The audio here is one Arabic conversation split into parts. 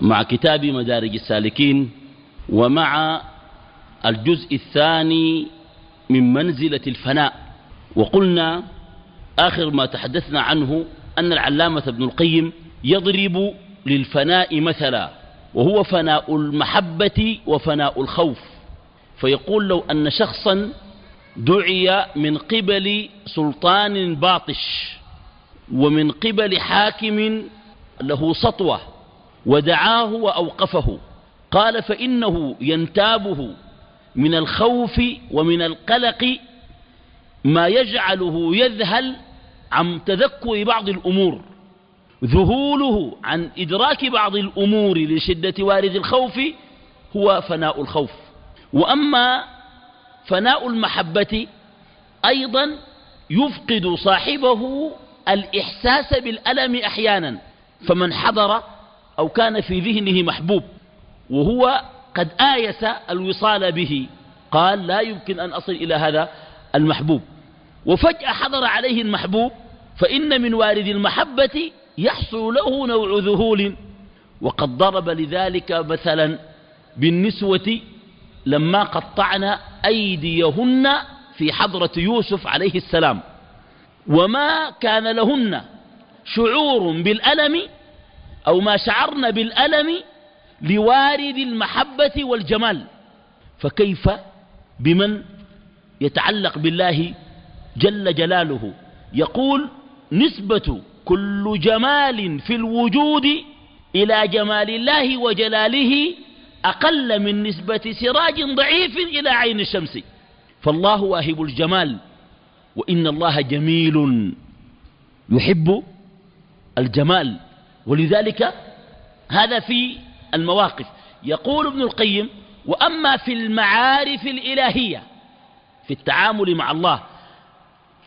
مع كتاب مدارج السالكين ومع الجزء الثاني من منزلة الفناء. وقلنا آخر ما تحدثنا عنه أن العلامة ابن القيم يضرب للفناء مثلا وهو فناء المحبة وفناء الخوف. فيقول لو أن شخصا دعي من قبل سلطان باطش ومن قبل حاكم له سطوة. ودعاه وأوقفه. قال فإنه ينتابه من الخوف ومن القلق ما يجعله يذهل عن تذكر بعض الأمور. ذهوله عن إدراك بعض الأمور لشدة وارد الخوف هو فناء الخوف. وأما فناء المحبة أيضا يفقد صاحبه الإحساس بالألم أحيانا. فمن حضر أو كان في ذهنه محبوب وهو قد آيس الوصال به. قال لا يمكن أن أصل إلى هذا المحبوب. وفجأة حضر عليه المحبوب فإن من وارد المحبة يحصل له نوع ذهول. وقد ضرب لذلك مثلا بالنسوة لما قطعن أيديهن في حضرة يوسف عليه السلام. وما كان لهن شعور بالألم أو ما شعرن بالألم لوارد المحبة والجمال. فكيف بمن يتعلق بالله جل جلاله؟ يقول نسبة كل جمال في الوجود إلى جمال الله وجلاله أقل من نسبة سراج ضعيف إلى عين الشمس. فالله واهب الجمال وإن الله جميل يحب الجمال. ولذلك هذا في المواقف. يقول ابن القيم وأما في المعارف الإلهية في التعامل مع الله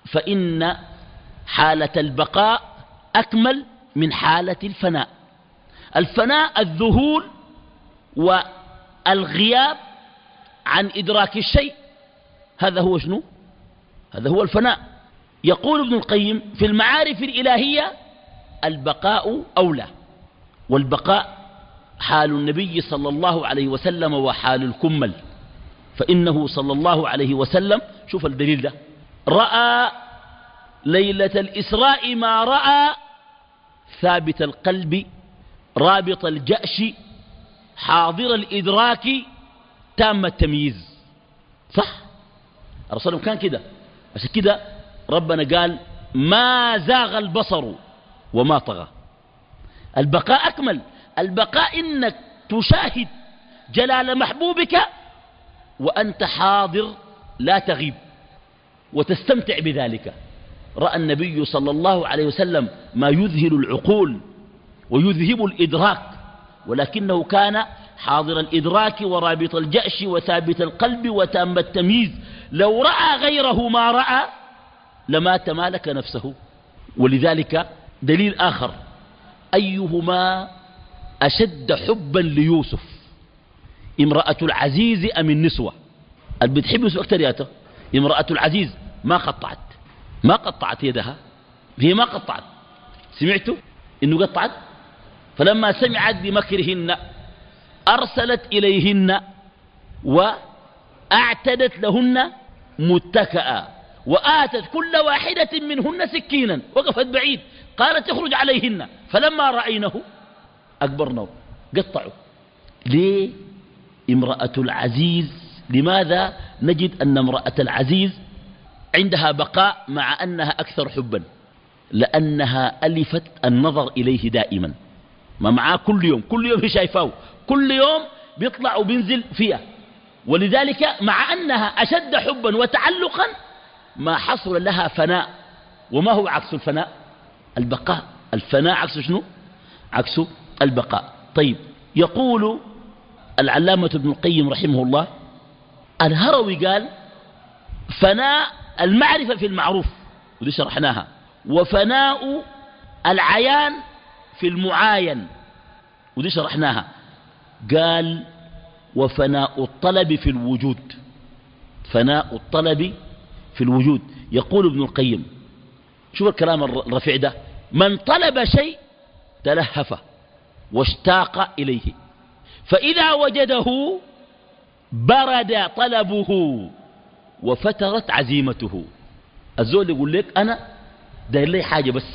فإن حالة البقاء أكمل من حالة الفناء. الفناء الذهول والغياب عن إدراك الشيء هذا هو شنو؟ هذا هو الفناء. يقول ابن القيم في المعارف الإلهية البقاء أولى والبقاء حال النبي صلى الله عليه وسلم وحال الكمل. فإنه صلى الله عليه وسلم شوف الدليل ده رأى ليلة الإسراء ما رأى ثابت القلب رابط الجأش حاضر الإدراك تام التمييز. صح؟ الرسول كان كده عشان كده ربنا قال ما زاغ البصر. وما طغى. البقاء أكمل. البقاء إنك تشاهد جلال محبوبك وأنت حاضر لا تغيب وتستمتع بذلك. رأى النبي صلى الله عليه وسلم ما يذهل العقول ويذهب الإدراك ولكنه كان حاضر الإدراك ورابط الجأش وثابت القلب وتام التمييز. لو رأى غيره ما رأى لما تمالك نفسه. ولذلك دليل آخر. أيهما أشد حبا ليوسف؟ امرأة العزيز أم النسوة؟ اللي بتحب يوسف أكثر ياته امرأة العزيز ما قطعت. ما قطعت يدها. هي ما قطعت. سمعتوا؟ إنه قطعت. فلما سمعت بمكرهن أرسلت إليهن وأعتدت لهن متكأ وآتت كل واحدة منهن سكينا وقفت بعيد. قالت اخرج عليهن. فلما رأينه أكبرنه. قطعوا ليه امرأة العزيز؟ لماذا نجد أن امرأة العزيز عندها بقاء مع أنها أكثر حبا؟ لأنها ألفت النظر إليه دائما. ما معاه كل يوم. كل يوم شايفاه. كل يوم بيطلع وبينزل فيها. ولذلك مع أنها أشد حبا وتعلقا ما حصل لها فناء. وما هو عكس الفناء؟ البقاء. الفناء عكس شنو؟ عكس البقاء. طيب يقول العلامة ابن القيم رحمه الله الهروي قال فناء المعرفة في المعروف ودي شرحناها. وفناء العيان في المعاين ودي شرحناها. قال وفناء الطلب في الوجود فناء الطلب في الوجود. يقول ابن القيم شوف الكلام الرفيع ده. من طلب شيء تلهف واشتاق إليه. فإذا وجده برد طلبه وفترت عزيمته. الزول يقول لك أنا داير لي حاجة بس.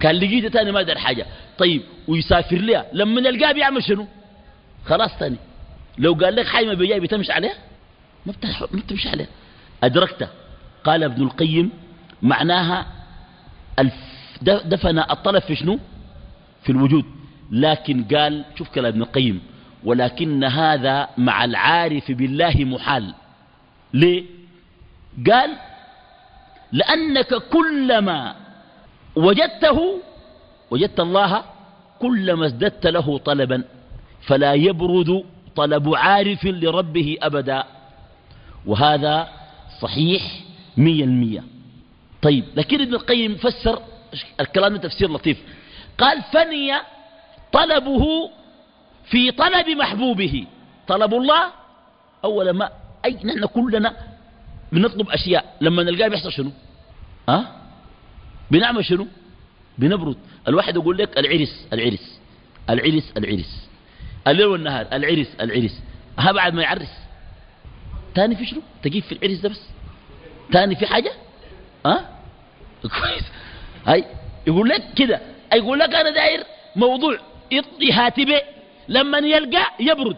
كان لقيت تاني ما داير حاجة. طيب ويسافر لها لما يلقاه بيعمل شنو؟ خلاص تاني. لو قال لك حاجة ما بيجاي بتمشي عليها ما بتمشي عليها أدركت قال ابن القيم معناها دفن الطلب في شنو؟ في الوجود. لكن قال شوف كلام ابن القيم ولكن هذا مع العارف بالله محال. ليه؟ قال لأنك كلما وجدته وجدت الله كلما ازددت له طلبا فلا يبرد طلب عارف لربه أبدا. وهذا صحيح مية المية. طيب لكن ابن القيم فسر الكلام تفسير لطيف. قال فني طلبه في طلب محبوبه. طلب الله أولا ما أي نحن كلنا بنطلب أشياء. لما نلقاه بيحصل شنو؟ أه؟ بنعمل شنو؟ بنبرد. الواحد يقول لك العرس العرس العرس العرس. الليل والنهار العرس العرس. ها بعد ما يعرس. تاني في شنو؟ تجيب في العرس ده بس. تاني في حاجة؟ أه؟ كويس. هاي يقول لك كده. يقول لك أنا داير موضوع هاتبه لما يلقى يبرد.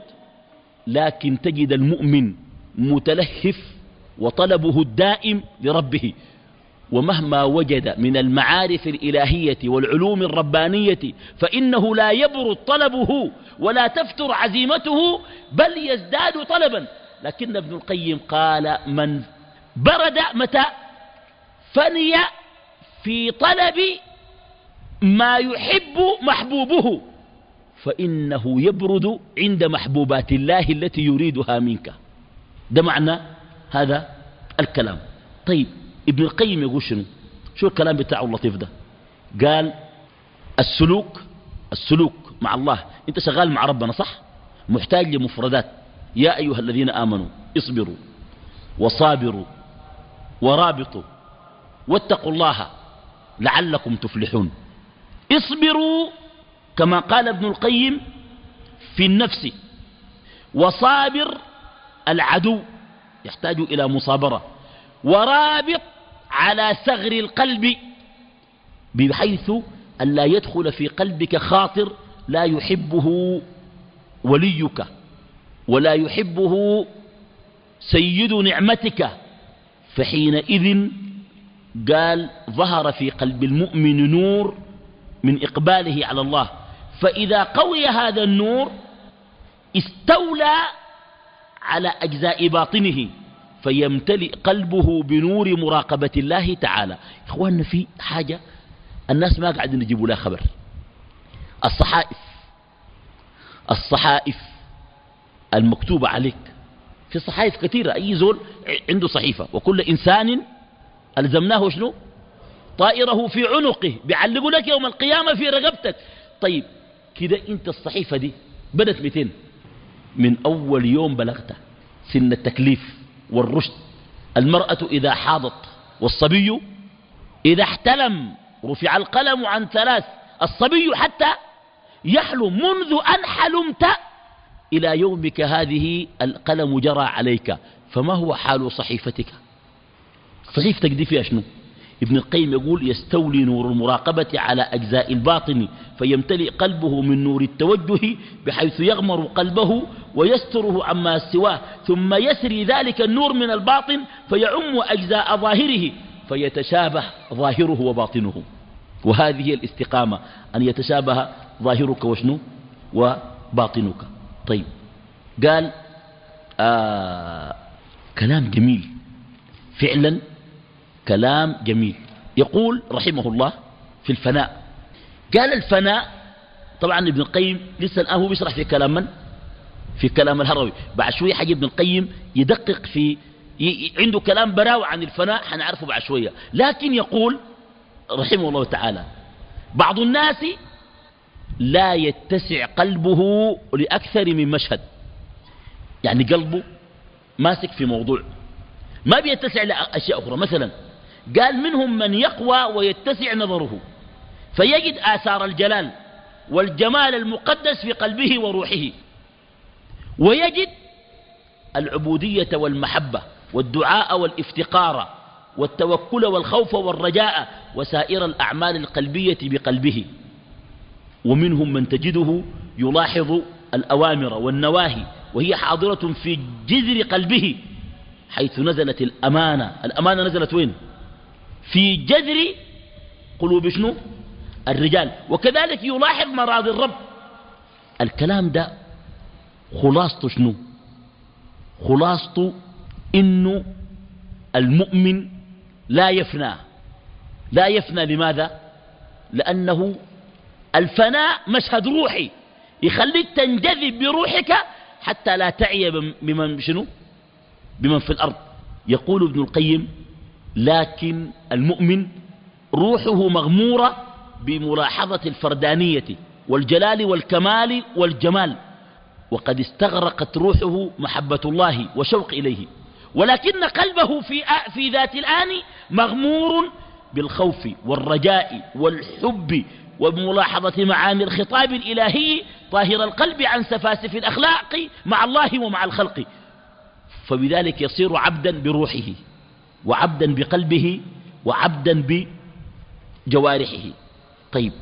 لكن تجد المؤمن متلهف وطلبه الدائم لربه. ومهما وجد من المعارف الإلهية والعلوم الربانية فإنه لا يبرد طلبه ولا تفتر عزيمته بل يزداد طلبا. لكن ابن القيم قال من برد متى فني في طلب ما يحب محبوبه فإنه يبرد عند محبوبات الله التي يريدها منك. ده معنى هذا الكلام. طيب ابن القيم يقول شنو؟ شو الكلام بتاعه اللطيف ده؟ قال السلوك السلوك مع الله. انت شغال مع ربنا صح؟ محتاج لمفردات. يا أيها الذين آمنوا اصبروا وصابروا ورابطوا واتقوا الله لعلكم تفلحون. اصبروا كما قال ابن القيم في النفس وصابر العدو يحتاج إلى مصابرة ورابط على ثغر القلب بحيث أن لا يدخل في قلبك خاطر لا يحبه وليك ولا يحبه سيد نعمتك فحينئذ قال ظهر في قلب المؤمن نور من إقباله على الله. فإذا قوي هذا النور استولى على أجزاء باطنه فيمتلئ قلبه بنور مراقبة الله تعالى. إخواننا في حاجة الناس ما قاعدين يجيبوا لها خبر. الصحائف. الصحائف المكتوبة عليك. في صحائف كثيرة أي زول عنده صحيفة. وكل إنسان ألزمناه شنو؟ طائره في عنقه بيعلقوا لك يوم القيامة في رقبتك. طيب كده أنت الصحيفة دي بدت 200 من أول يوم بلغت سن التكليف والرشد. المرأة إذا حاضت والصبي إذا احتلم رفع القلم عن ثلاث. الصبي حتى يحلم منذ أن حلمت إلى يومك هذه القلم جرى عليك. فما هو حال صحيفتك؟ صحيفتك دي فيها شنو؟ ابن القيم يقول يستولي نور المراقبة على أجزاء الباطن فيمتلئ قلبه من نور التوجه بحيث يغمر قلبه ويستره عما سواه ثم يسري ذلك النور من الباطن فيعم أجزاء ظاهره فيتشابه ظاهره وباطنه. وهذه الاستقامة أن يتشابه ظاهرك وشنو؟ وباطنك. طيب قال آه كلام جميل. فعلا كلام جميل. يقول رحمه الله في الفناء قال الفناء طبعا ابن القيم لسه الآن هو بيشرح في كلام من؟ في كلام الهروي. بعد شوية حاجة ابن القيم يدقق في ي... عنده كلام براوع عن الفناء حنعرفه بعد شوية. لكن يقول رحمه الله تعالى بعض الناس لا يتسع قلبه لأكثر من مشهد. يعني قلبه ماسك في موضوع ما بيتسع لأشياء أخرى. مثلا قال منهم من يقوى ويتسع نظره فيجد آثار الجلال والجمال المقدس في قلبه وروحه ويجد العبودية والمحبة والدعاء والافتقار والتوكل والخوف والرجاء وسائر الأعمال القلبية بقلبه ومنهم من تجده يلاحظ الأوامر والنواهي وهي حاضرة في جذر قلبه حيث نزلت الأمانة الأمانة نزلت وين؟ في جذر قلوب شنو؟ الرجال. وكذلك يلاحظ مراضي الرب. الكلام ده خلاصته شنو؟ خلاصته إنه المؤمن لا يفنى. لا يفنى لماذا؟ لأنه الفناء مشهد روحي. يخليك تنجذب بروحك حتى لا تعي بمن شنو؟ بمن في الأرض. يقول ابن القيم لكن المؤمن روحه مغمورة بملاحظة الفردانية والجلال والكمال والجمال وقد استغرقت روحه محبة الله وشوق إليه ولكن قلبه في, في ذات الآن مغمور بالخوف والرجاء والحب وبملاحظة معاني الخطاب الإلهي طاهر القلب عن سفاسف الأخلاق مع الله ومع الخلق فبذلك يصير عبدا بروحه. وعبدا بقلبه وعبدا بجوارحه. طيب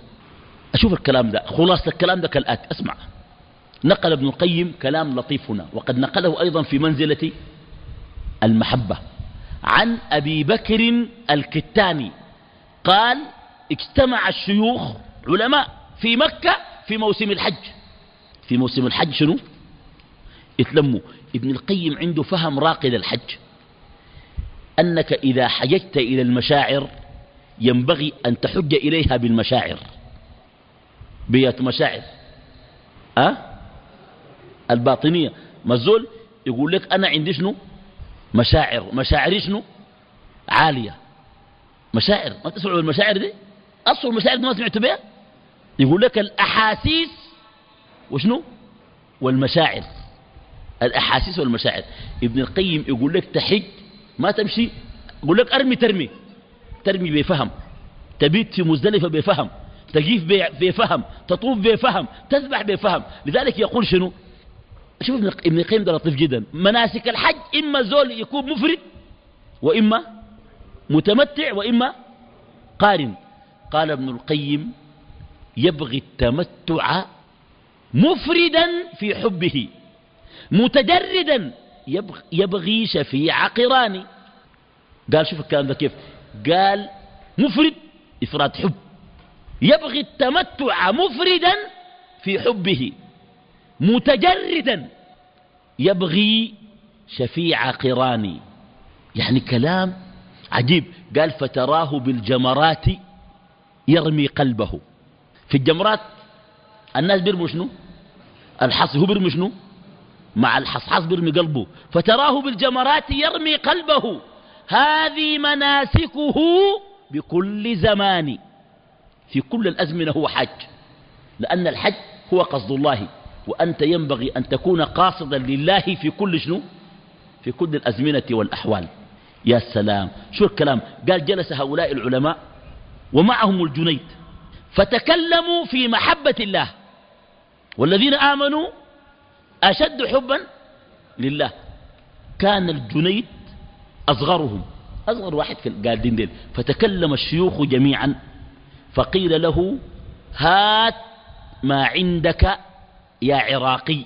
أشوف الكلام ده خلاصة الكلام ده كالآتي أسمع. نقل ابن القيم كلام لطيف هنا وقد نقله أيضا في منزلة المحبة. عن أبي بكر الكتاني قال اجتمع الشيوخ علماء في مكة في موسم الحج. في موسم الحج شنو؟ اتلموا. ابن القيم عنده فهم راقي للحج أنك إذا حججت إلى المشاعر ينبغي أن تحج إليها بالمشاعر. بيات مشاعر. أه؟ الباطنية. مزول يقول لك أنا عندي شنو؟ مشاعر. مشاعري شنو؟ عالية. مشاعر. ما تسمعوا المشاعر دي؟ أصل المشاعر دي ما سمعت بها يقول لك الأحاسيس وشنو؟ والمشاعر. الأحاسيس والمشاعر. ابن القيم يقول لك تحج ما تمشي؟ يقول لك أرمي ترمي. ترمي بفهم. تبيت في مزدلفة بفهم. تجيف بفهم. تطوف بفهم. تذبح بفهم. لذلك يقول شنو؟ شوف ابن القيم ده لطيف جدا. مناسك الحج إما زول يكون مفرد وإما متمتع وإما قارن. قال ابن القيم يبغي التمتع مفردا في حبه متجردا يبغي شفيع قراني. قال شوف الكلام ده كيف. قال مفرد إفراد حب. يبغي التمتع مفردا في حبه. متجردا. يبغي شفيع قراني. يعني كلام عجيب. قال فتراه بالجمرات يرمي قلبه. في الجمرات الناس بيرموا شنو؟ الحص هو بيرمي شنو؟ مع الحصحص بيرمي قلبه فتراه بالجمرات يرمي قلبه. هذه مناسكه بكل زمان. في كل الأزمنة هو حج لأن الحج هو قصد الله وأنت ينبغي أن تكون قاصدا لله في كل شنو؟ في كل الأزمنة والأحوال. يا سلام شو الكلام؟ قال جلس هؤلاء العلماء ومعهم الجنيد فتكلموا في محبة الله. والذين آمنوا أشد حبا لله. كان الجنيد أصغرهم. أصغر واحد في القادين ديل. فتكلم الشيوخ جميعا. فقيل له هات ما عندك يا عراقي.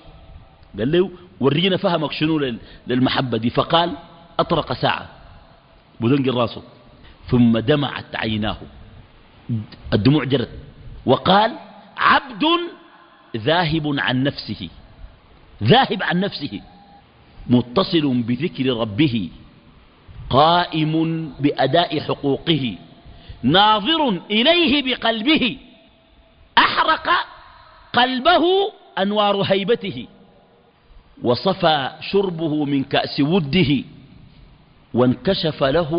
قال له ورينا فهمك شنو للمحبة دي. فقال أطرق ساعة. بدنق راسه ثم دمعت عيناه. الدموع جرت. وقال عبد ذاهب عن نفسه. ذاهب عن نفسه متصل بذكر ربه قائم بأداء حقوقه ناظر إليه بقلبه أحرق قلبه أنوار هيبته وصفى شربه من كأس وده وانكشف له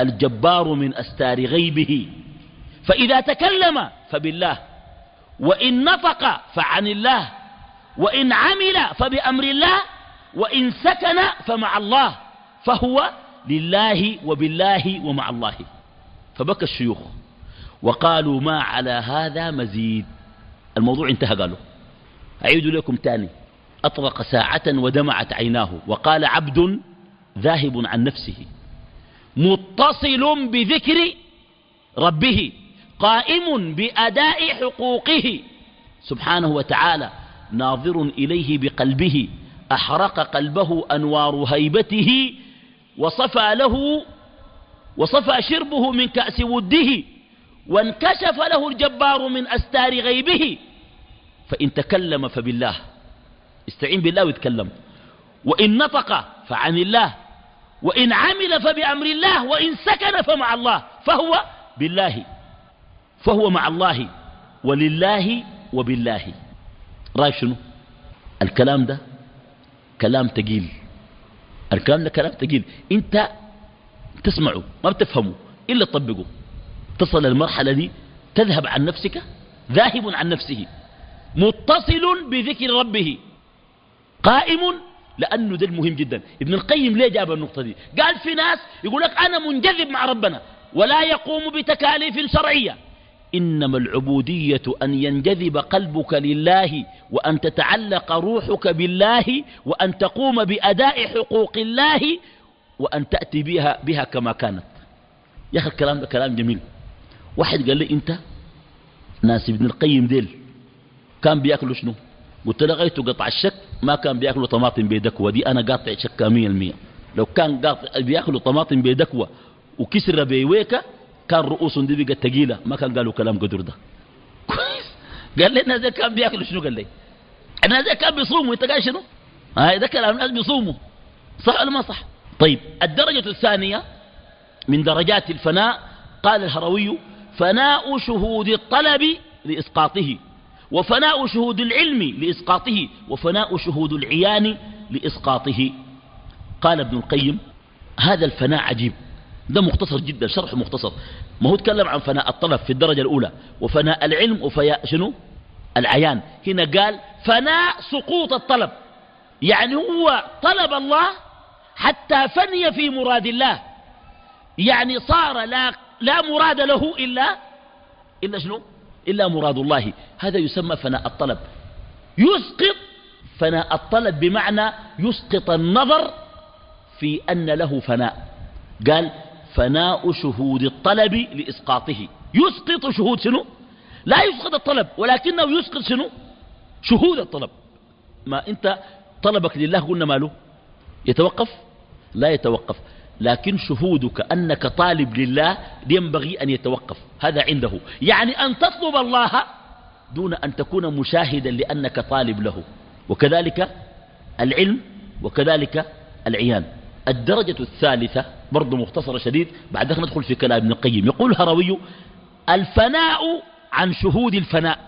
الجبار من أستار غيبه. فإذا تكلم فبالله وإن نطق فعن الله. وإن عمل فبأمر الله وإن سكن فمع الله فهو لله وبالله ومع الله. فبكى الشيوخ وقالوا ما على هذا مزيد. الموضوع انتهى قالوا. أعيد لكم تاني. أطرق ساعة ودمعت عيناه وقال عبد ذاهب عن نفسه متصل بذكر ربه قائم بأداء حقوقه سبحانه وتعالى. ناظر إليه بقلبه أحرق قلبه أنوار هيبته وصفى له وصفى شربه من كأس وده وانكشف له الجبار من أستار غيبه. فإن تكلم فبالله استعين بالله ويتكلم وإن نطق فعن الله وإن عمل فبأمر الله وإن سكن فمع الله فهو بالله فهو مع الله ولله وبالله. رأيك شنو؟ الكلام ده كلام تقيل. الكلام ده كلام تقيل. انت تسمعه ما بتفهمه إلا تطبقه. تصل المرحلة دي تذهب عن نفسك ذاهب عن نفسه. متصل بذكر ربه. قائم لأنه ده المهم جدا. ابن القيم ليه جاب النقطة دي؟ قال في ناس يقول لك أنا منجذب مع ربنا ولا يقوم بتكاليف شرعية. إنما العبودية أن ينجذب قلبك لله وأن تتعلق روحك بالله وأن تقوم بأداء حقوق الله وأن تأتي بها, بها كما كانت. يا أخي الكلام ده كلام جميل. واحد قال لي أنت ناس ابن القيم ديل كان بيأكلوا شنو؟ قلت له قطع الشك ما كان بيأكلوا طماطم بيدكوة دي أنا قاطع شكا مية المية. لو كان قاطع بيأكلوا طماطم بيدكوة وكسر بيويكا كان رؤوس دي بقت ثقيلة ما كان قالوا كلام قدر ده. كويس. قال لي الناس كان بياكلوا شنو؟ قال لي. الناس كان بيصوموا. أنت قال شنو؟ هاي ده كلام الناس بيصوموا. صح ولا ما صح؟ طيب الدرجة الثانية من درجات الفناء قال الهروي فناء شهود الطلب لإسقاطه وفناء شهود العلم لإسقاطه وفناء شهود العيان لإسقاطه. قال ابن القيم هذا الفناء عجيب. ده مختصر جدا شرح مختصر. ما هو تكلم عن فناء الطلب في الدرجة الأولى وفناء العلم وفياء شنو؟ العيان. هنا قال فناء سقوط الطلب. يعني هو طلب الله حتى فني في مراد الله. يعني صار لا, لا مراد له إلا إلا شنو؟ إلا مراد الله. هذا يسمى فناء الطلب. يسقط فناء الطلب بمعنى يسقط النظر في أن له فناء. قال فناء شهود الطلب لإسقاطه. يسقط شهود شنو؟ لا يسقط الطلب ولكنه يسقط شنو؟ شهود الطلب. ما أنت طلبك لله قلنا ماله يتوقف؟ لا يتوقف. لكن شهودك أنك طالب لله ينبغي أن يتوقف. هذا عنده. يعني أن تطلب الله دون أن تكون مشاهدا لأنك طالب له. وكذلك العلم وكذلك العيان. الدرجة الثالثة برضو مختصرة شديد بعد ذلك ندخل في كلام ابن القيم. يقول هروي الفناء عن شهود الفناء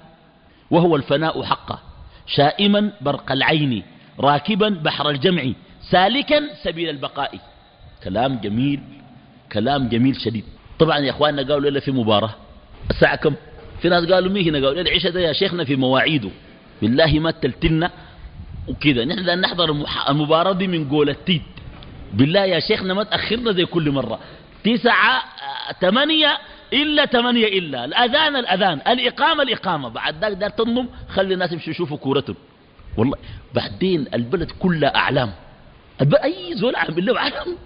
وهو الفناء حقا شائما برق العين راكبا بحر الجمع سالكا سبيل البقاء. كلام جميل كلام جميل شديد. طبعا يا إخواننا قالوا لنا في مباراة. الساعة كم؟ في ناس قالوا ميه هنا قالوا العشاء ده يا شيخنا في مواعيده. بالله ما تلتنا وكذا. نحن نحضر المباراة دي من قول التيت بالله يا شيخنا ما تأخرنا زي كل مرة. تسعة ثمانية إلا ثمانية إلا. الأذان الأذان. الإقامة الإقامة. بعد ذلك دار تنم خلي الناس يمشوا يشوفوا كورتهم. والله بعدين البلد كلها أعلام. أي زول عام بالله أعلام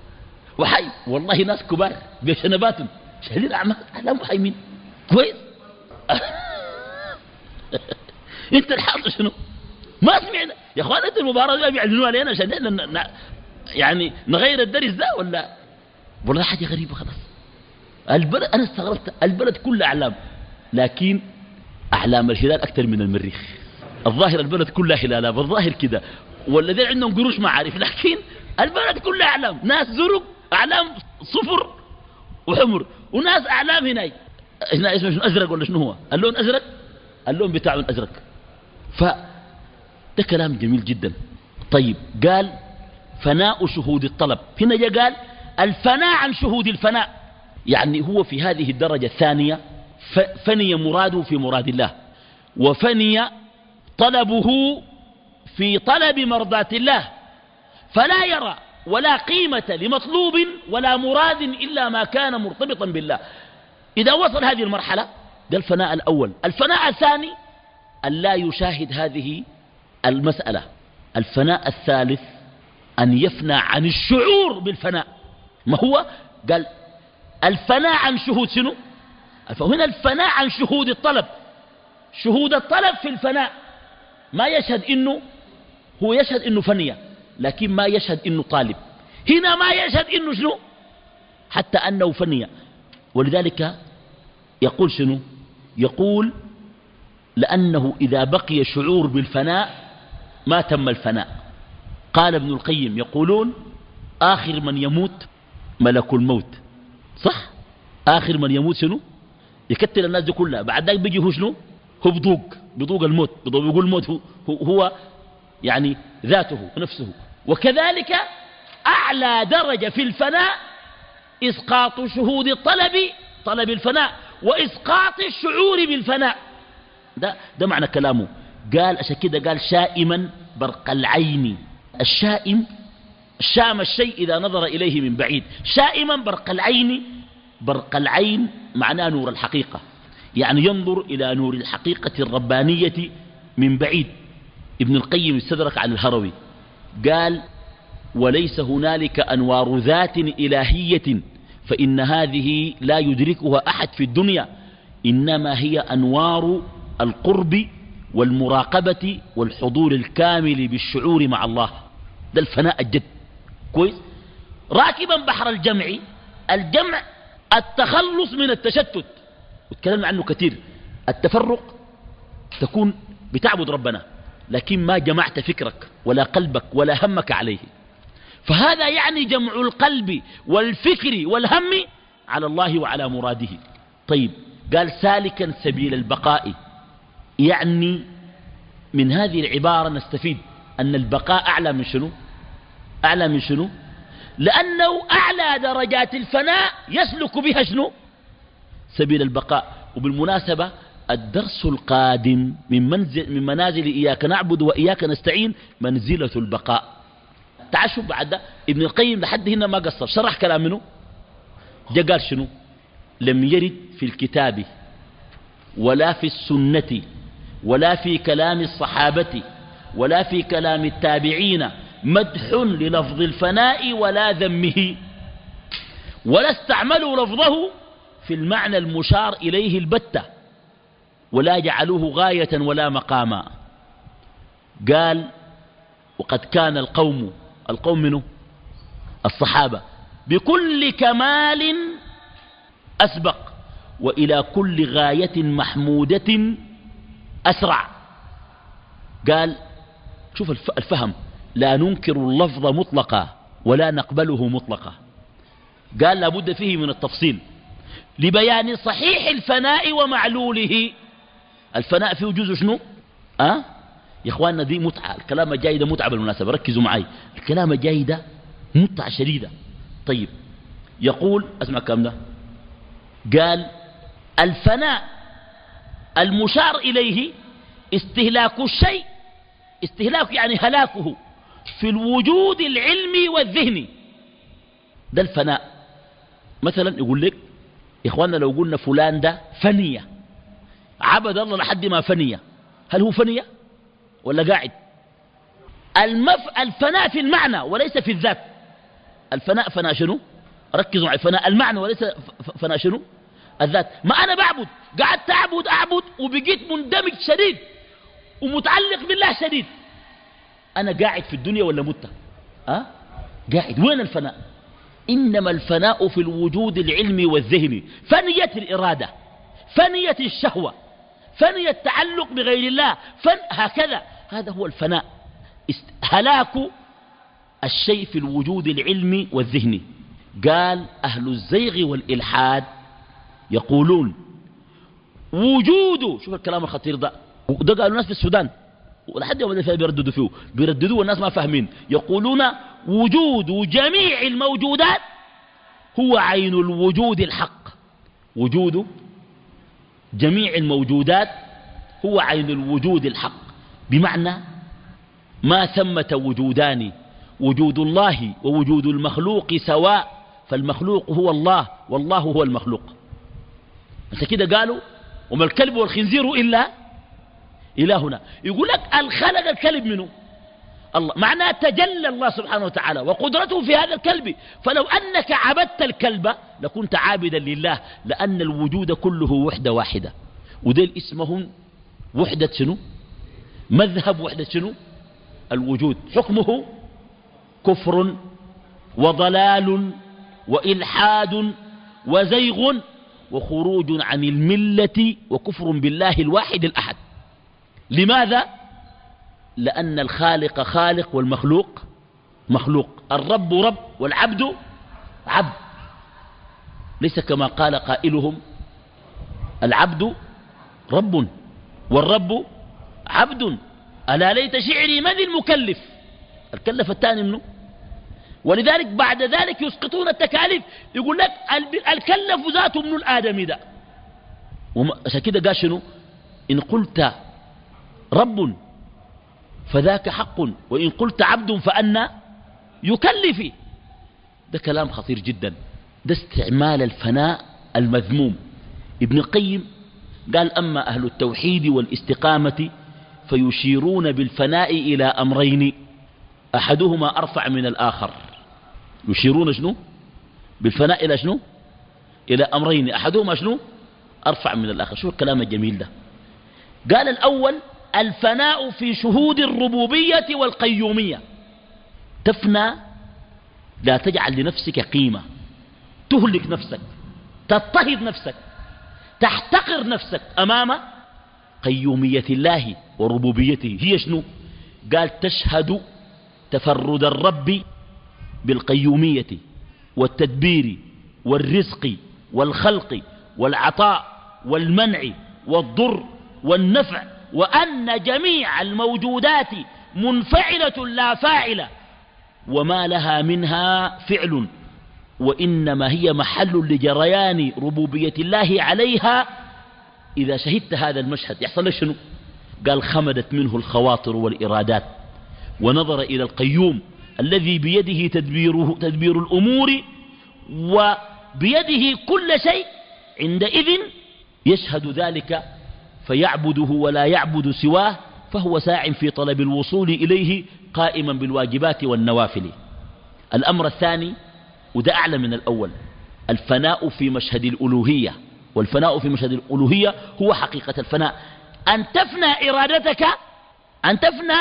وحي والله ناس كبار بشنباتهم شهدين أعمال. أعلام وحي مين؟ كويس. أنت الحاصل شنو؟ ما سمعنا. يا إخوان أنت المباراة دي بيعلنوها علينا عشان يعني نغير الدرس ده ولا؟ والله حاجة غريبة خلاص. البلد أنا استغربت البلد كلها أعلام لكن أعلام الهلال أكثر من المريخ. الظاهر البلد كلها هلالات والظاهر كده. والذين عندهم قروش ما عارف لكن البلد كلها أعلام. ناس زرق أعلام صفر وحمر وناس أعلام هنا هنا اسمه شنو أزرق ولا شنو هو؟ اللون أزرق؟ اللون بتاعه أزرق فده كلام جميل جدا. طيب قال فناء شهود الطلب. هنا جاء قال الفناء عن شهود الفناء. يعني هو في هذه الدرجة الثانية فني مراده في مراد الله وفني طلبه في طلب مرضاة الله. فلا يرى ولا قيمة لمطلوب ولا مراد إلا ما كان مرتبطا بالله. إذا وصل هذه المرحلة ده الفناء الأول. الفناء الثاني أن لا يشاهد هذه المسألة. الفناء الثالث أن يفنى عن الشعور بالفناء. ما هو؟ قال الفناء عن شهود شنو؟ فهنا الفناء عن شهود الطلب. شهود الطلب في الفناء. ما يشهد إنه هو يشهد إنه فنية لكن ما يشهد إنه طالب. هنا ما يشهد إنه شنو؟ حتى أنه فنية. ولذلك يقول شنو؟ يقول لأنه إذا بقي شعور بالفناء ما تم الفناء. قال ابن القيم يقولون آخر من يموت ملك الموت. صح؟ آخر من يموت شنو؟ يكتل الناس دي كلها. بعد ذلك بيجي هو شنو؟ هو بضوق بضوق الموت. بيقول الموت هو, هو يعني ذاته نفسه. وكذلك أعلى درجة في الفناء إسقاط شهود الطلب طلب الفناء وإسقاط الشعور بالفناء. ده, ده معنى كلامه. قال عشان قال شائما برق العين. الشائم شام الشيء إذا نظر إليه من بعيد. شائما برق العين برق العين معناه نور الحقيقة. يعني ينظر إلى نور الحقيقة الربانية من بعيد. ابن القيم استدرك عن الهروي قال وليس هنالك أنوار ذات إلهية فإن هذه لا يدركها أحد في الدنيا. إنما هي أنوار القرب والمراقبة والحضور الكامل بالشعور مع الله. ده الفناء الجد. كويس؟ راكبا بحر الجمع. الجمع التخلص من التشتت. وتكلمنا عنه كثير. التفرق تكون بتعبد ربنا لكن ما جمعت فكرك ولا قلبك ولا همك عليه. فهذا يعني جمع القلب والفكر والهم على الله وعلى مراده. طيب قال سالكا سبيل البقاء. يعني من هذه العبارة نستفيد أن البقاء أعلى من شنو؟ أعلى من شنو؟ لأنه أعلى درجات الفناء يسلك بها شنو؟ سبيل البقاء. وبالمناسبة الدرس القادم من, منزل من منازل إياك نعبد وإياك نستعين منزلة البقاء. تعشوا بعد ده. ابن القيم لحد هنا ما قصر. شرح كلام منه جا قال شنو؟ لم يرد في الكتاب ولا في السنة ولا في كلام الصحابة ولا في كلام التابعين مدح للفظ الفناء ولا ذمه. ولا استعملوا لفظه في المعنى المشار إليه البتة. ولا جعلوه غاية ولا مقاما. قال وقد كان القوم القوم منه الصحابة. بكل كمال أسبق وإلى كل غاية محمودة أسرع. قال شوف الفهم. لا ننكر اللفظ مطلقا ولا نقبله مطلقا. قال لابد فيه من التفصيل. لبيان صحيح الفناء ومعلوله. الفناء فيه جزء شنو؟ أه؟ يا إخواننا دي متعة. الكلام الجاي ده متعة بالمناسبة. ركزوا معي. الكلام الجاي ده متعة شديدة. طيب. يقول أسمع الكلام ده. قال الفناء المشار إليه استهلاك الشيء. استهلاك يعني هلاكه. في الوجود العلمي والذهني. ده الفناء. مثلا يقول لك يا إخواننا لو قلنا فلان ده فنية عبد الله لحد ما فنية. هل هو فنية ولا قاعد؟ المف... الفناء في المعنى وليس في الذات. الفناء فناء شنو؟ ركزوا على الفناء المعنى وليس فناء شنو؟ الذات. ما أنا بعبد قعدت أعبد أعبد وبقيت مندمج شديد ومتعلق بالله شديد. أنا قاعد في الدنيا ولا مت أه؟ قاعد. وين الفناء؟ إنما الفناء في الوجود العلمي والذهني. فنية الإرادة فنية الشهوة فنية التعلق بغير الله فن هكذا. هذا هو الفناء. هلاك الشيء في الوجود العلمي والذهني. قال أهل الزيغ والإلحاد يقولون وجود شوف الكلام الخطير ده. ده قالوا الناس في السودان. ولحد يوم الفيها بيرددوا فيه. بيرددوا والناس ما فاهمين. يقولون وجود جميع الموجودات هو عين الوجود الحق. وجود جميع الموجودات هو عين الوجود الحق. بمعنى ما ثمة وجودان وجود الله ووجود المخلوق سواء فالمخلوق هو الله والله هو المخلوق. بس كده قالوا وما الكلب والخنزير إلا إلهنا يقول لك الخلق الكلب منه. الله معناه تجلى الله سبحانه وتعالى وقدرته في هذا الكلب. فلو أنك عبدت الكلب لكنت عابدا لله لأن الوجود كله وحدة واحدة. وديل اسمهم وحدة شنو؟ مذهب وحدة شنو؟ الوجود. حكمه كفر وضلال وإلحاد وزيغ وخروج عن الملة وكفر بالله الواحد الأحد. لماذا؟ لأن الخالق خالق والمخلوق مخلوق. الرب رب والعبد عبد. ليس كما قال قائلهم العبد رب والرب عبد. ألا ليت شعري من المكلف؟ الكلف الثاني منه. ولذلك بعد ذلك يسقطون التكاليف. يقول لك الكلف ذاته من الآدمي ده. عشان كده قال شنو؟ إن قلت رب فذاك حق وإن قلت عبد فأنا يكلفي ده كلام خطير جدا. ده استعمال الفناء المذموم. ابن القيم قال أما أهل التوحيد والاستقامة فيشيرون بالفناء إلى أمرين أحدهما أرفع من الآخر. يشيرون شنو؟ بالفناء إلى شنو؟ إلى أمرين أحدهما شنو؟ أرفع من الآخر. شو الكلام الجميل ده؟ قال الأول الفناء في شهود الربوبية والقيومية. تفنى لا تجعل لنفسك قيمة. تهلك نفسك تضطهد نفسك تحتقر نفسك أمام قيومية الله وربوبيته. هي شنو؟ قال تشهد تفرد الرب بالقيومية والتدبير والرزق والخلق والعطاء والمنع والضر والنفع وأن جميع الموجودات منفعلة لا فاعلة وما لها منها فعل وإنما هي محل لجريان ربوبية الله عليها. إذا شهدت هذا المشهد يحصل لك شنو؟ قال خمدت منه الخواطر والإرادات ونظر إلى القيوم الذي بيده تدبيره تدبير الأمور وبيده كل شيء عندئذ يشهد ذلك فيعبده ولا يعبد سواه فهو ساع في طلب الوصول إليه قائما بالواجبات والنوافل. الأمر الثاني وده أعلى من الأول الفناء في مشهد الألوهية. والفناء في مشهد الألوهية هو حقيقة الفناء. أن تفنى إرادتك أن تفنى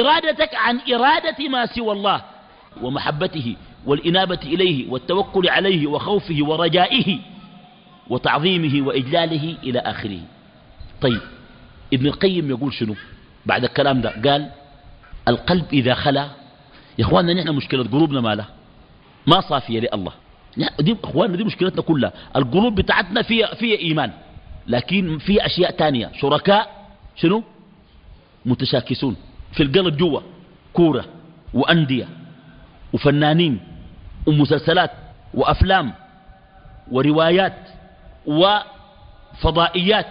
إرادتك عن إرادة ما سوى الله ومحبته والإنابة إليه والتوكل عليه وخوفه ورجائه وتعظيمه وإجلاله إلى آخره. طيب. ابن القيم يقول شنو؟ بعد الكلام ده قال القلب إذا خلا يا أخواننا نحن مشكلة قلوبنا ما له ما صافية لله. دي أخواننا دي مشكلتنا كلها. القلوب بتاعتنا فيها, فيها إيمان لكن في أشياء تانية. شركاء شنو؟ متشاكسون في القلب جوا كورة وأندية وفنانين ومسلسلات وأفلام وروايات وفضائيات.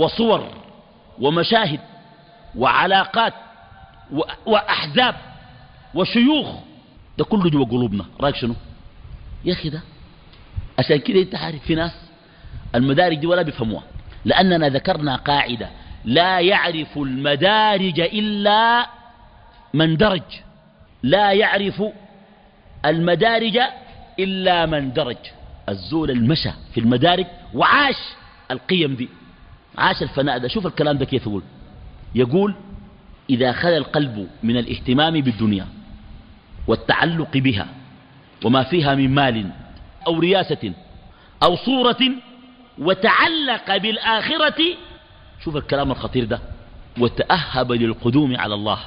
وصور ومشاهد وعلاقات وأحزاب وشيوخ. ده كله جوا قلوبنا. رأيك شنو؟ يا أخي ده عشان كده أنت عارف في ناس المدارج دي ولا بيفهموها. لأننا ذكرنا قاعدة لا يعرف المدارج إلا من درج. لا يعرف المدارج إلا من درج. الزول المشى في المدارج وعاش القيم دي. عاش الفناء ده. شوف الكلام ده كيف يقول. يقول إذا خلى القلب من الاهتمام بالدنيا والتعلق بها وما فيها من مال أو رياسة أو صورة وتعلق بالآخرة شوف الكلام الخطير ده. وتأهب للقدوم على الله.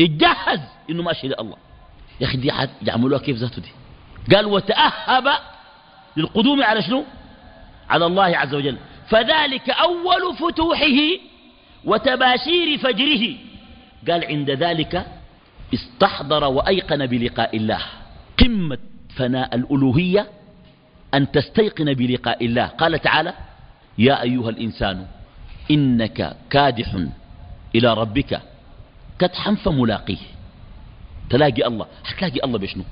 اتجهز إنه ماشي لله. يا أخي دي يعملوها كيف ذاته دي؟ قال وتأهب للقدوم على شنو؟ على الله عز وجل. فذلك أول فتوحه وتباشير فجره. قال عند ذلك استحضر وأيقن بلقاء الله. قمة فناء الألوهية أن تستيقن بلقاء الله. قال تعالى يا أيها الإنسان إنك كادح إلى ربك كدحا فملاقيه. تلاقي الله حتلاقي الله بشنو؟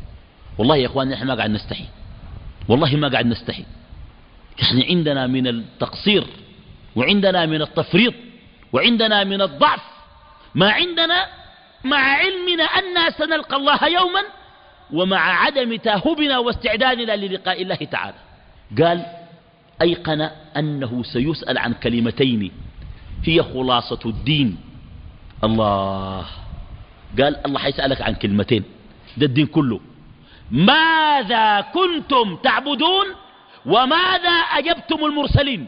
والله يا إخواني نحن ما قاعد نستحي. والله ما قاعد نستحي. يعني عندنا من التقصير وعندنا من التفريط وعندنا من الضعف. ما عندنا مع علمنا أننا سنلقى الله يوما ومع عدم تاهبنا واستعدادنا للقاء الله تعالى. قال أيقن أنه سيسأل عن كلمتين هي خلاصة الدين. الله. قال الله حيسألك عن كلمتين. ده الدين كله. ماذا كنتم تعبدون؟ وماذا أجبتم المرسلين؟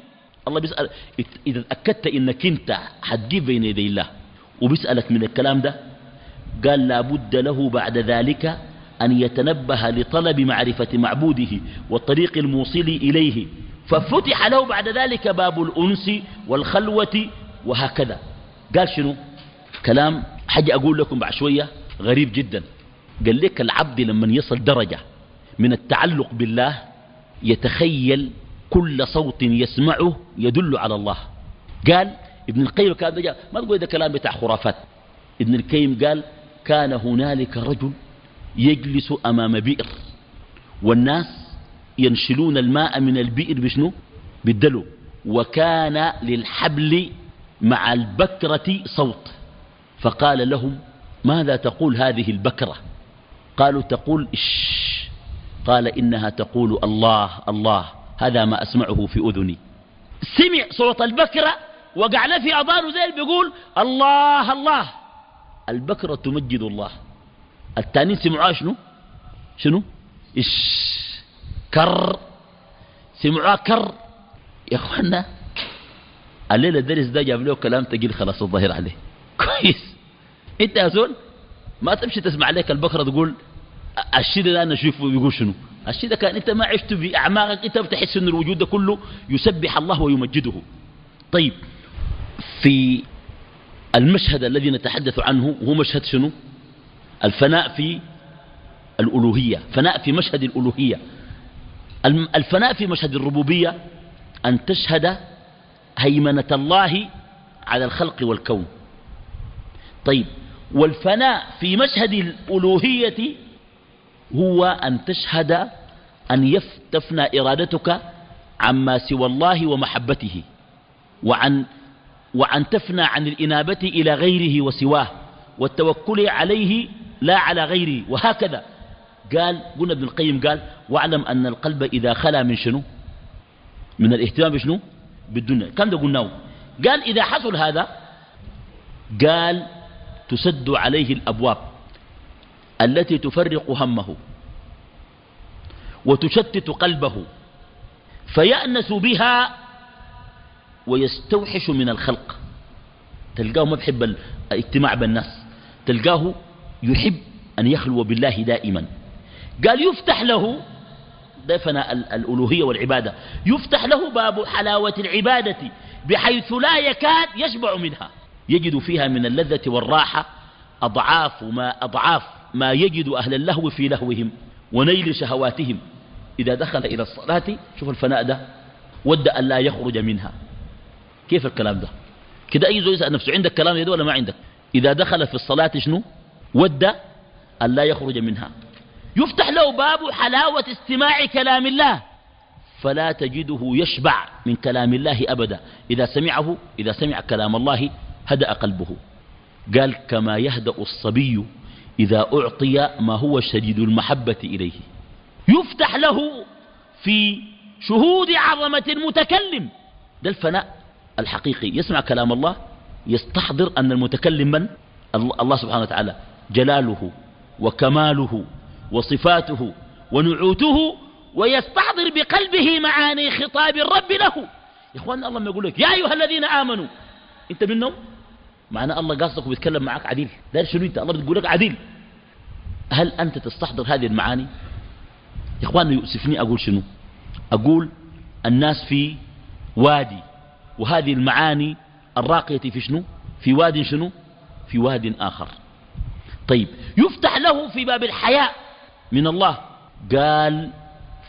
الله بيسأل إذا تأكدت إنك أنت حتجيب بين يدي الله وبيسألك من الكلام ده قال لابد له بعد ذلك أن يتنبه لطلب معرفة معبوده والطريق الموصل إليه. ففتح له بعد ذلك باب الأنس والخلوة وهكذا. قال شنو؟ كلام حاجة أقول لكم بعد شوية غريب جدا. قال لك العبد لما يصل درجة من التعلق بالله يتخيل كل صوت يسمعه يدل على الله. قال ابن القيم كان ما تقول ده كلام بتاع خرافات. ابن القيم قال كان هنالك رجل يجلس أمام بئر. والناس ينشلون الماء من البئر بشنو؟ بالدلو. وكان للحبل مع البكرة صوت. فقال لهم ماذا تقول هذه البكرة؟ قالوا تقول إش قال إنها تقول الله الله هذا ما أسمعه في أذني. سمع صوت البكرة وقع له في أضانه زي بيقول الله الله. البكرة تمجد الله. التانين سمعوها شنو؟ شنو؟ إش كر. سمعوها كر. يا أخوانا الليلة الدرس ده جاب له كلام تقيل خلاص الظاهر عليه. كويس. إنت يا زول ما تمشي تسمع عليك البكرة تقول الشيء ده أنا اشوفه بيقول شنو؟ الشيء ده كان انت ما عشت أعماقك انت بتحس إن الوجود ده كله يسبح الله ويمجده. طيب في المشهد الذي نتحدث عنه هو مشهد شنو؟ الفناء في الألوهية فناء في مشهد الألوهية. الفناء في مشهد الربوبية أن تشهد هيمنة الله على الخلق والكون. طيب والفناء في مشهد الألوهية هو أن تشهد أن يفتفنى إرادتك عما سوى الله ومحبته وعن, وأن تفنى عن الإنابة إلى غيره وسواه والتوكل عليه لا على غيره وهكذا. قال قلنا ابن القيم قال واعلم أن القلب إذا خلا من شنو؟ من الاهتمام بشنو؟ بالدنيا. كم ده قلناه؟ قال إذا حصل هذا قال تسد عليه الأبواب. التي تفرق همه وتشتت قلبه فيأنس بها ويستوحش من الخلق. تلقاه ما بحب الاجتماع بالناس تلقاه يحب أن يخلو بالله دائما. قال يفتح له ضيفنا الألوهية والعبادة يفتح له باب حلاوة العبادة بحيث لا يكاد يشبع منها. يجد فيها من اللذة والراحة أضعاف ما أضعاف ما يجد أهل اللهو في لهوهم ونيل شهواتهم. إذا دخل إلى الصلاة شوف الفناء ده ود أن لا يخرج منها. كيف الكلام ده؟ كده أي زول يسأل نفسه عندك كلام يدو ولا ما عندك. إذا دخل في الصلاة شنو؟ ود أن لا يخرج منها. يفتح له باب حلاوة استماع كلام الله. فلا تجده يشبع من كلام الله أبدا. إذا سمعه إذا سمع كلام الله هدأ قلبه. قال كما يهدأ الصبي إذا أعطي ما هو شديد المحبة إليه. يفتح له في شهود عظمة المتكلم. ده الفناء الحقيقي. يسمع كلام الله يستحضر أن المتكلم من؟ الله سبحانه وتعالى. جلاله وكماله وصفاته ونعوته ويستحضر بقلبه معاني خطاب الرب له. يا الله ما يقول لك يا أيها الذين آمنوا. أنت منهم معنى الله قاصدك وبيتكلم معك عديل. ده شنو أنت؟ الله بتقول لك عديل. هل أنت تستحضر هذه المعاني؟ يا إخوان يؤسفني أقول شنو؟ أقول الناس في وادي وهذه المعاني الراقية في شنو؟ في واد شنو؟ في واد آخر. طيب يفتح له في باب الحياء من الله. قال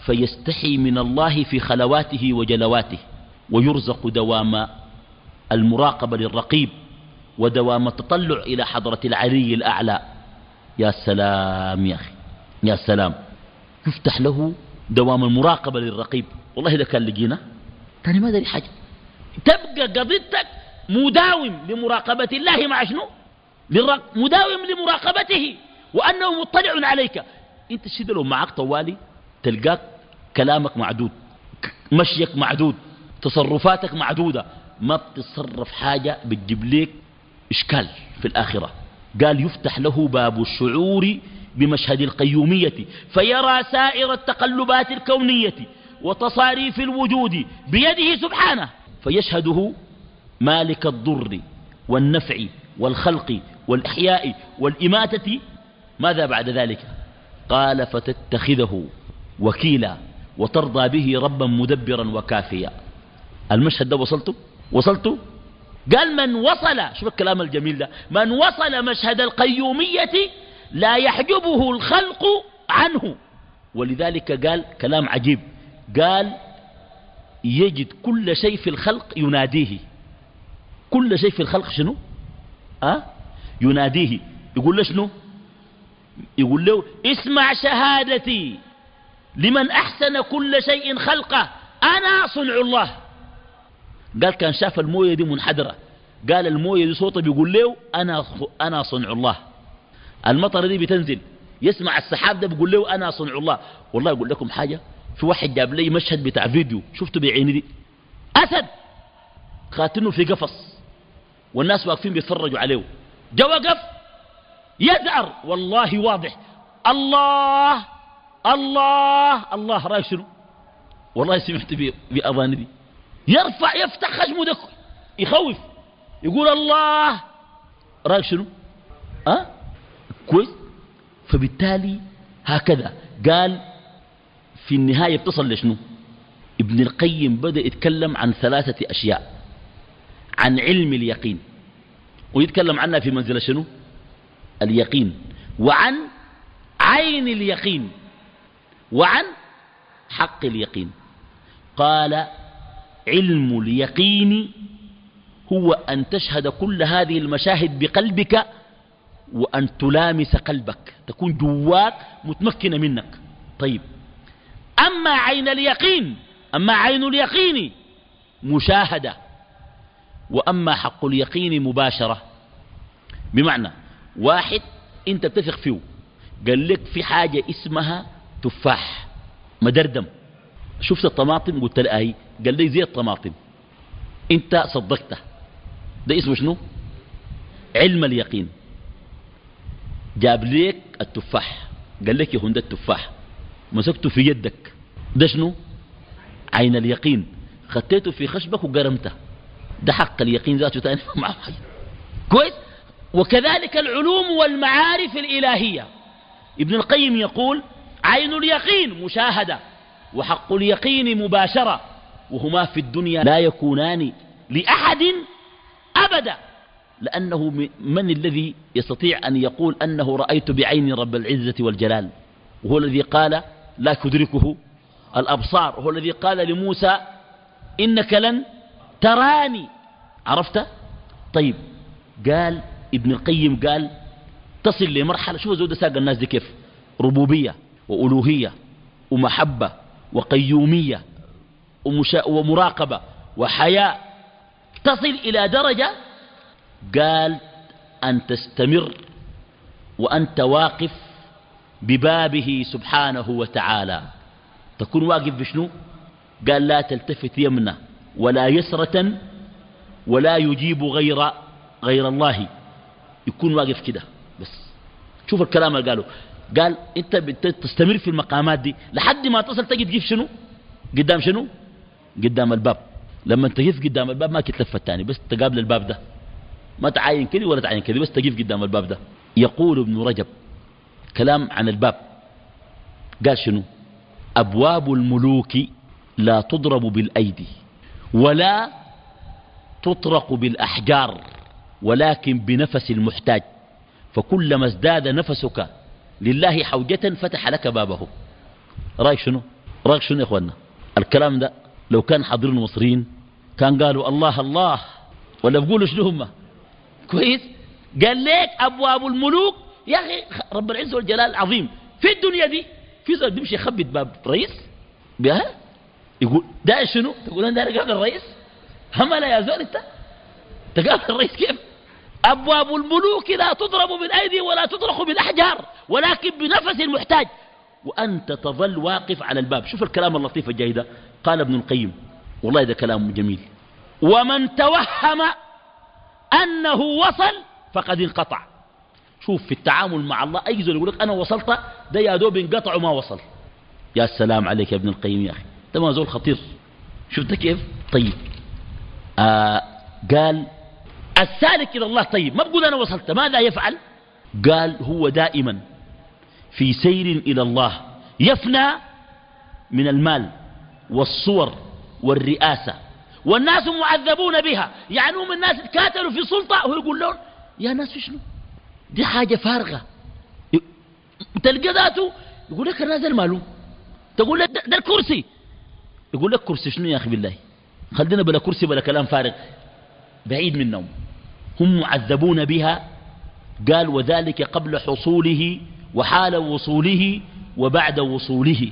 فيستحي من الله في خلواته وجلواته ويرزق دوام المراقبة للرقيب. ودوام التطلع إلى حضرة العلي الأعلى. يا سلام يا أخي يا سلام. يفتح له دوام المراقبة للرقيب. والله إذا كان لقينا. تاني ما داري حاجة. تبقى قضيتك مداوم لمراقبة الله مع شنو؟ مداوم لمراقبته. وأنه مطلع عليك. أنت الشيء لو معك طوالي تلقاك كلامك معدود مشيك معدود تصرفاتك معدودة. ما بتتصرف حاجة بتجيب لك إشكال في الآخرة. قال يفتح له باب الشعور بمشهد القيومية فيرى سائر التقلبات الكونية وتصاريف الوجود بيده سبحانه. فيشهده مالك الضر والنفع والخلق والإحياء والإماتة. ماذا بعد ذلك؟ قال فتتخذه وكيلا وترضى به ربا مدبرا وكافيا. المشهد ده وصلته؟ وصلته؟ قال من وصل شوف الكلام الجميل ده من وصل مشهد القيومية لا يحجبه الخلق عنه. ولذلك قال كلام عجيب قال يجد كل شيء في الخلق يناديه. كل شيء في الخلق شنو؟ أه؟ يناديه. يقول له شنو؟ يقول له اسمع شهادتي لمن أحسن كل شيء خلقه أنا صنع الله. قال كان شاف الموية دي منحدرة. قال الموية دي صوته بيقول له أنا, أنا صنع الله. المطر دي بتنزل. يسمع السحاب ده بيقول له أنا صنع الله. والله أقول لكم حاجة في واحد جاب لي مشهد بتاع فيديو شفته بعيني دي. أسد! خاتنه في قفص. والناس واقفين بيتفرجوا عليه. جا وقف. يزعر. والله واضح. الله! الله! الله! رايك شنو؟ والله سمعت بأذان دي. يرفع يفتح خشمه ده يخوف. يقول الله رأيك شنو؟ أه؟ كويس. فبالتالي هكذا. قال في النهاية بتصل لشنو؟ ابن القيم بدأ يتكلم عن ثلاثة أشياء. عن علم اليقين. ويتكلم عنها في منزلة شنو؟ اليقين. وعن عين اليقين. وعن حق اليقين. قال علم اليقين هو أن تشهد كل هذه المشاهد بقلبك وأن تلامس قلبك تكون جواك متمكنة منك. طيب أما عين اليقين أما عين اليقين مشاهدة وأما حق اليقين مباشرة. بمعنى واحد انت بتثق فيه قال لك في حاجة اسمها تفاح مدردم. شفت الطماطم؟ قلت له اي قال لي زي الطماطم انت صدقته. ده اسمه شنو؟ علم اليقين. جاب لك التفاح. قال لك يا هند التفاح. مسكته في يدك. ده شنو؟ عين اليقين. خطيته في خشبك وقرمته. ده حق اليقين ذاته تاني. مع حاجة كويس؟ وكذلك العلوم والمعارف الإلهية. ابن القيم يقول عين اليقين مشاهدة. وحق اليقين مباشرة وهما في الدنيا لا يكونان لأحد أبدا لأنه من الذي يستطيع أن يقول أنه رأيت بعين رب العزة والجلال؟ وهو الذي قال لا تدركه الأبصار وهو الذي قال لموسى إنك لن تراني. عرفت؟ طيب قال ابن القيم قال تصل لمرحلة شوف زود ساق الناس دي كيف؟ ربوبية وألوهية ومحبة وقيومية ومراقبة وحياء. تصل إلى درجة قال أن تستمر وأنت واقف ببابه سبحانه وتعالى. تكون واقف بشنو؟ قال لا تلتفت يمنى ولا يسرة ولا يجيب غير غير الله. يكون واقف كده بس. شوف الكلام اللي قاله. قال أنت تستمر في المقامات دي لحد ما تصل تجد كيف شنو؟ قدام شنو؟ قدام الباب. لما تقف قدام الباب ما تتلفت تاني بس تقابل الباب ده. ما تعاين كذي ولا تعاين كذي بس تقف قدام الباب ده. يقول ابن رجب كلام عن الباب. قال شنو؟ أبواب الملوك لا تضرب بالأيدي ولا تطرق بالأحجار ولكن بنفس المحتاج فكلما ازداد نفسك لله حوجة فتح لك بابه. رأيك شنو؟ رأيك شنو يا إخواننا؟ الكلام ده لو كان حاضرين المصريين كان قالوا الله الله ولا بقولوا شنو هم؟ كويس؟ قال لك أبواب الملوك يا أخي رب العزة والجلال عظيم في الدنيا دي في زول بيمشي يخبط باب رئيس؟ بها يقول ده شنو؟ تقول أنا داير قابل الرئيس هملا يا زول انت؟ تقابل الرئيس كيف؟ أبواب الملوك لا تضرب بالأيدي ولا تطرق بالأحجار ولكن بنفس المحتاج. وأنت تظل واقف على الباب. شوف الكلام اللطيف الجاي قال ابن القيم والله ده كلام جميل. ومن توهم أنه وصل فقد انقطع. شوف في التعامل مع الله أي زول يقول لك أنا وصلت ده يا دوب انقطع وما وصل. يا سلام عليك يا ابن القيم يا أخي. ده ما زول خطير. شفت كيف؟ طيب. آه قال السالك إلى الله طيب ما بقول أنا وصلت؟ ماذا يفعل؟ قال هو دائما في سير إلى الله يفنى من المال والصور والرئاسة. والناس معذبون بها. يعني الناس كاتلوا في سلطة وهو يقول لهم يا ناس شنو؟ دي حاجة فارغة. تلقى ذاته؟ يقول لك الناس ماله تقول لك ده, الكرسي يقول لك كرسي شنو يا أخي بالله؟ خلينا بلا كرسي بلا كلام فارغ. بعيد منهم هم معذبون بها. قال وذلك قبل حصوله وحال وصوله وبعد وصوله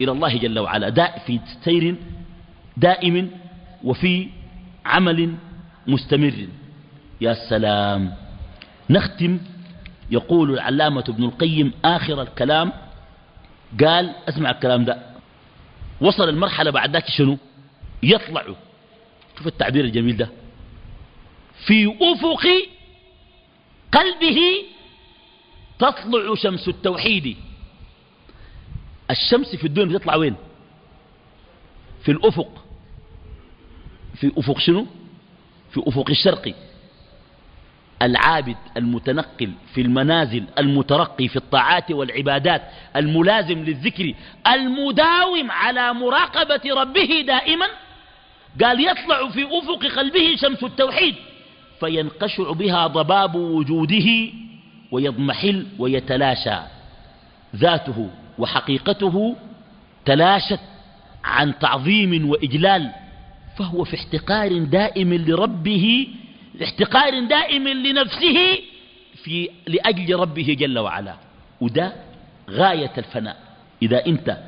إلى الله جل وعلا. داء في سير دائم وفي عمل مستمر. يا سلام. نختم. يقول العلامة ابن القيم آخر الكلام. قال أسمع الكلام ده. وصل المرحلة بعد ذاك شنو؟ يطلع. شوف التعبير الجميل ده. في أفق قلبه تطلع شمس التوحيد. الشمس في الدنيا بتطلع وين؟ في الأفق. في أفق شنو؟ في أفق الشرقي العابد المتنقل في المنازل المترقي في الطاعات والعبادات الملازم للذكر المداوم على مراقبة ربه دائما قال يطلع في أفق قلبه شمس التوحيد. فينقشع بها ضباب وجوده ويضمحل ويتلاشى. ذاته وحقيقته تلاشت عن تعظيم وإجلال فهو في احتقار دائم لربه احتقار دائم لنفسه في لأجل ربه جل وعلا. وده غاية الفناء. إذا أنت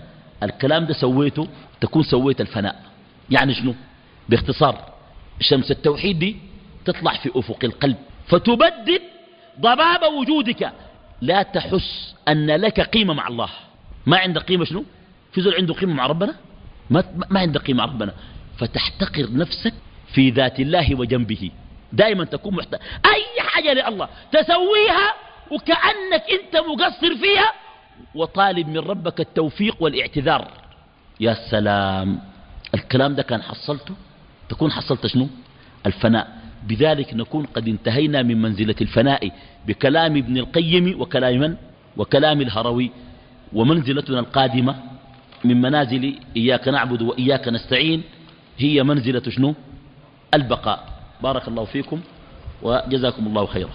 الكلام ده سويته تكون سويت الفناء. يعني شنو؟ باختصار شمس التوحيد دي تطلع في أفق القلب فتبدد ضباب وجودك. لا تحس أن لك قيمة مع الله. ما عندك قيمة شنو؟ في زول عنده قيمة مع ربنا؟ ما, ما عندك قيمة مع ربنا. فتحتقر نفسك في ذات الله وجنبه. دائما تكون محتاج أي حاجة لله. تسويها وكأنك أنت مقصر فيها وطالب من ربك التوفيق والاعتذار. يا سلام. الكلام ده كان حصلته؟ تكون حصلت شنو؟ الفناء. بذلك نكون قد انتهينا من منزلة الفناء بكلام ابن القيم وكلام من؟ وكلام الهروي. ومنزلتنا القادمة من منازل إياك نعبد وإياك نستعين هي منزلة شنو؟ البقاء. بارك الله فيكم وجزاكم الله خيرا.